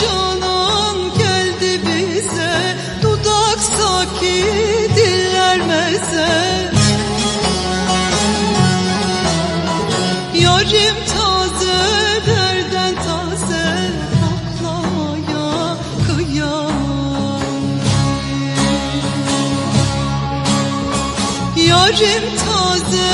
canan geldi bize Dudaksaki diller meze Yarim taze derden taze Koklamaya kıyamam Yarim taze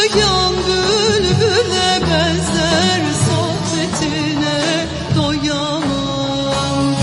Uçmayan bülbüle benzer sohbetine doyamam ki.